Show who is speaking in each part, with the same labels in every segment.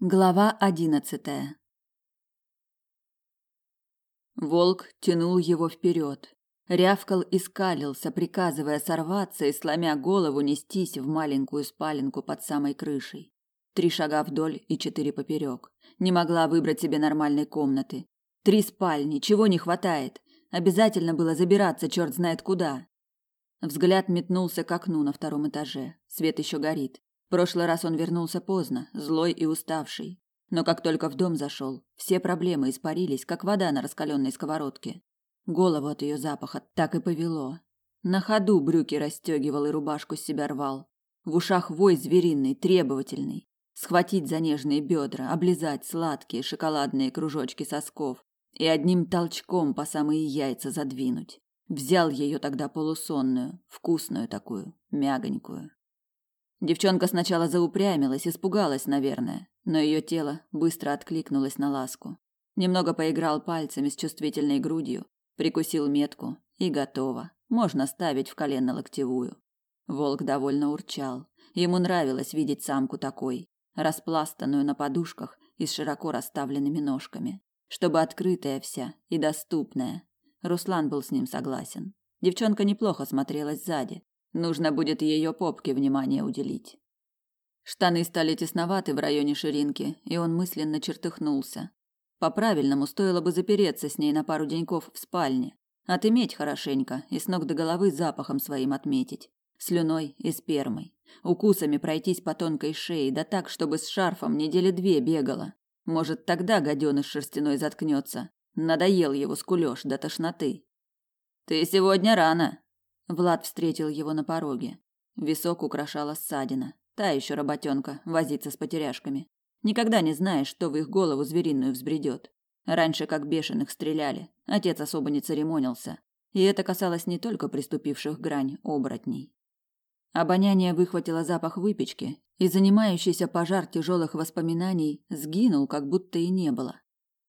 Speaker 1: Глава одиннадцатая. Волк тянул его вперед, рявкал и скалился, приказывая сорваться и сломя голову нестись в маленькую спаленку под самой крышей. Три шага вдоль и четыре поперек. Не могла выбрать себе нормальной комнаты. Три спальни, чего не хватает? Обязательно было забираться черт знает куда. Взгляд метнулся к окну на втором этаже. Свет еще горит. Прошлый раз он вернулся поздно, злой и уставший. Но как только в дом зашел, все проблемы испарились, как вода на раскаленной сковородке. Голову от ее запаха так и повело. На ходу брюки расстегивал и рубашку с себя рвал. В ушах вой звериный, требовательный. Схватить за нежные бедра, облизать сладкие шоколадные кружочки сосков и одним толчком по самые яйца задвинуть. Взял ее тогда полусонную, вкусную такую, мягонькую. Девчонка сначала заупрямилась, испугалась, наверное, но ее тело быстро откликнулось на ласку. Немного поиграл пальцами с чувствительной грудью, прикусил метку и готово. Можно ставить в колено-локтевую. Волк довольно урчал. Ему нравилось видеть самку такой, распластанную на подушках и с широко расставленными ножками, чтобы открытая вся и доступная. Руслан был с ним согласен. Девчонка неплохо смотрелась сзади, Нужно будет ее попке внимание уделить. Штаны стали тесноваты в районе ширинки, и он мысленно чертыхнулся. По-правильному стоило бы запереться с ней на пару деньков в спальне, отыметь хорошенько и с ног до головы запахом своим отметить, слюной и спермой, укусами пройтись по тонкой шее, да так, чтобы с шарфом недели две бегала. Может, тогда гаденыш шерстяной заткнется. Надоел его скулёж до тошноты. «Ты сегодня рано», Влад встретил его на пороге. Висок украшала ссадина. Та еще работенка, возиться с потеряшками. Никогда не знаешь, что в их голову звериную взбредет. Раньше как бешеных стреляли, отец особо не церемонился. И это касалось не только приступивших грань оборотней. Обоняние выхватило запах выпечки, и занимающийся пожар тяжелых воспоминаний сгинул, как будто и не было.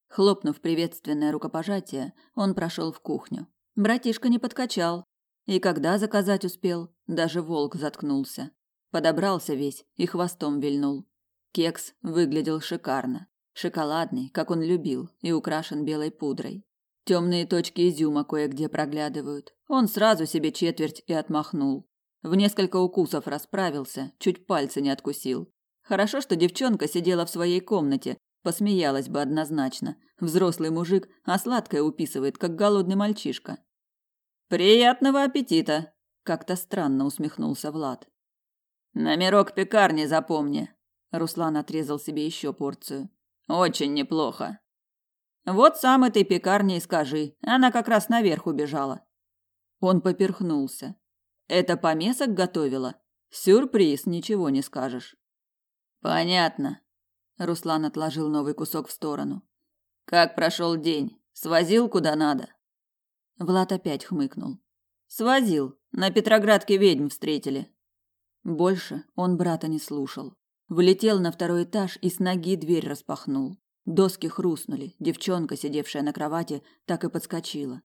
Speaker 1: Хлопнув приветственное рукопожатие, он прошел в кухню. Братишка не подкачал, и когда заказать успел, даже волк заткнулся. Подобрался весь и хвостом вильнул. Кекс выглядел шикарно. Шоколадный, как он любил, и украшен белой пудрой. Темные точки изюма кое-где проглядывают. Он сразу себе четверть и отмахнул. В несколько укусов расправился, чуть пальцы не откусил. Хорошо, что девчонка сидела в своей комнате, посмеялась бы однозначно. Взрослый мужик, а сладкое уписывает, как голодный мальчишка. Приятного аппетита, как-то странно усмехнулся Влад. Номерок пекарни запомни. Руслан отрезал себе еще порцию. Очень неплохо. Вот сам этой пекарне и скажи. Она как раз наверх убежала. Он поперхнулся. Это помесок готовила? Сюрприз, ничего не скажешь. Понятно. Руслан отложил новый кусок в сторону. Как прошел день? Свозил куда надо? Влад опять хмыкнул. Свозил. На Петроградке ведьм встретили. Больше он брата не слушал. Влетел на второй этаж и с ноги дверь распахнул. Доски хрустнули. Девчонка, сидевшая на кровати, так и подскочила.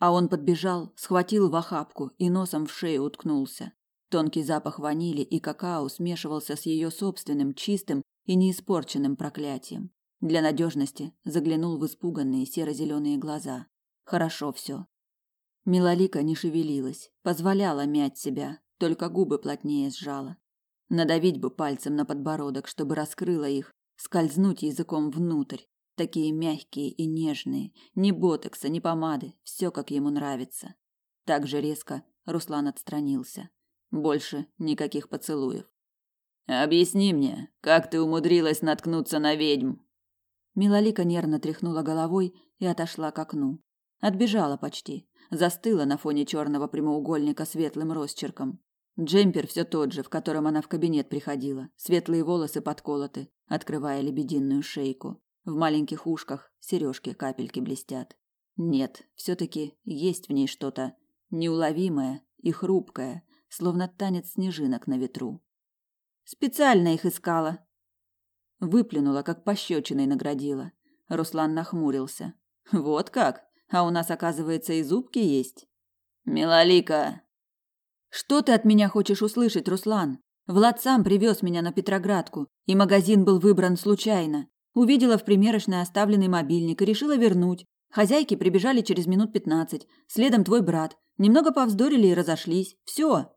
Speaker 1: А он подбежал, схватил в охапку и носом в шею уткнулся. Тонкий запах ванили и какао смешивался с ее собственным чистым и неиспорченным проклятием. Для надежности заглянул в испуганные серо-зеленые глаза. Хорошо все. Милолика не шевелилась, позволяла мять себя, только губы плотнее сжала. Надавить бы пальцем на подбородок, чтобы раскрыла их, скользнуть языком внутрь. Такие мягкие и нежные, ни ботокса, ни помады, все как ему нравится. Так же резко Руслан отстранился. Больше никаких поцелуев. Объясни мне, как ты умудрилась наткнуться на ведьм? Милолика нервно тряхнула головой и отошла к окну. Отбежала почти, застыла на фоне черного прямоугольника светлым росчерком. Джемпер все тот же, в котором она в кабинет приходила. Светлые волосы подколоты, открывая лебединую шейку. В маленьких ушках сережки капельки блестят. Нет, все таки есть в ней что-то неуловимое и хрупкое, словно танец снежинок на ветру. Специально их искала. Выплюнула, как пощечиной наградила. Руслан нахмурился. Вот как? А у нас, оказывается, и зубки есть. Милолика. Что ты от меня хочешь услышать, Руслан? Влад сам привез меня на Петроградку, и магазин был выбран случайно. Увидела в примерочной оставленный мобильник и решила вернуть. Хозяйки прибежали через минут пятнадцать, следом твой брат. Немного повздорили и разошлись. Все.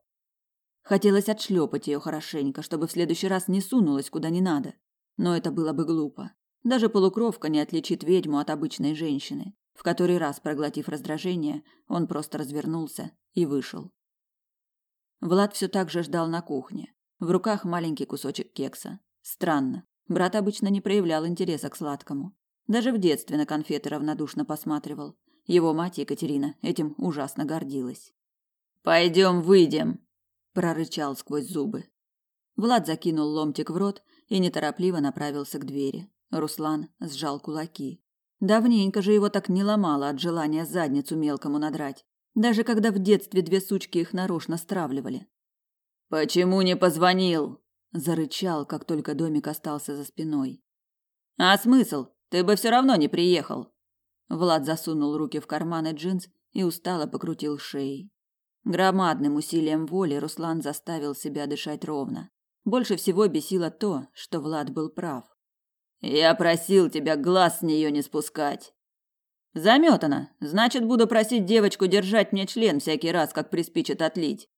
Speaker 1: Хотелось отшлепать ее хорошенько, чтобы в следующий раз не сунулась куда не надо. Но это было бы глупо. Даже полукровка не отличит ведьму от обычной женщины. В который раз, проглотив раздражение, он просто развернулся и вышел. Влад все так же ждал на кухне. В руках маленький кусочек кекса. Странно. Брат обычно не проявлял интереса к сладкому. Даже в детстве на конфеты равнодушно посматривал. Его мать Екатерина этим ужасно гордилась. «Пойдем выйдем», – прорычал сквозь зубы. Влад закинул ломтик в рот и неторопливо направился к двери. Руслан сжал кулаки. Давненько же его так не ломало от желания задницу мелкому надрать, даже когда в детстве две сучки их нарочно стравливали. Почему не позвонил? зарычал, как только домик остался за спиной. А смысл? Ты бы все равно не приехал. Влад засунул руки в карманы джинс и устало покрутил шеей. Громадным усилием воли Руслан заставил себя дышать ровно. Больше всего бесило то, что Влад был прав. Я просил тебя глаз с нее не спускать. Заметана. Значит, буду просить девочку держать мне член всякий раз, как приспичит отлить.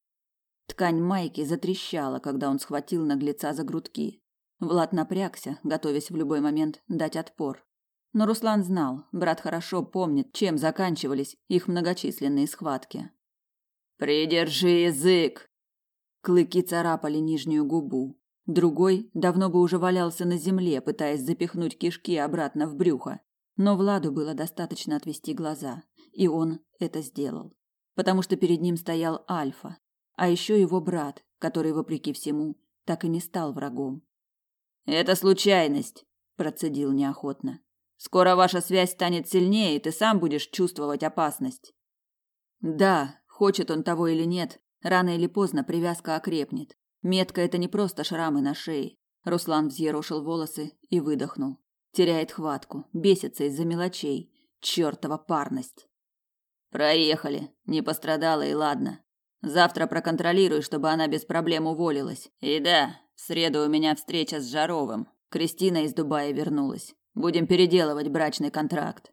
Speaker 1: Ткань майки затрещала, когда он схватил наглеца за грудки. Влад напрягся, готовясь в любой момент дать отпор. Но Руслан знал, брат хорошо помнит, чем заканчивались их многочисленные схватки. «Придержи язык!» Клыки царапали нижнюю губу. Другой давно бы уже валялся на земле, пытаясь запихнуть кишки обратно в брюхо. Но Владу было достаточно отвести глаза, и он это сделал. Потому что перед ним стоял Альфа, а еще его брат, который, вопреки всему, так и не стал врагом. «Это случайность», – процедил неохотно. «Скоро ваша связь станет сильнее, и ты сам будешь чувствовать опасность». Да, хочет он того или нет, рано или поздно привязка окрепнет. Метка это не просто шрамы на шее. Руслан взъерошил волосы и выдохнул. Теряет хватку, бесится из-за мелочей. Чёртова парность. Проехали. Не пострадала и ладно. Завтра проконтролируй, чтобы она без проблем уволилась. И да, в среду у меня встреча с Жаровым. Кристина из Дубая вернулась. Будем переделывать брачный контракт.